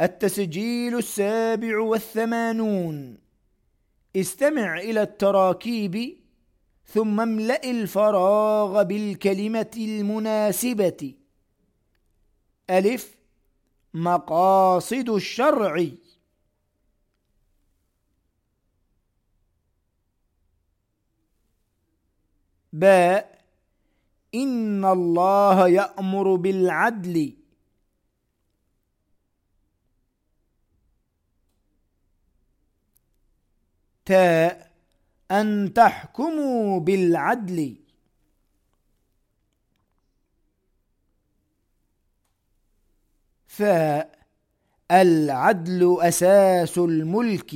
التسجيل السابع والثمانون. استمع إلى التراكيب ثم املأ الفراغ بالكلمة المناسبة. ألف مقاصد الشرع. باء إن الله يأمر بالعدل. أن تحكموا بالعدل. فاء العدل أساس الملك.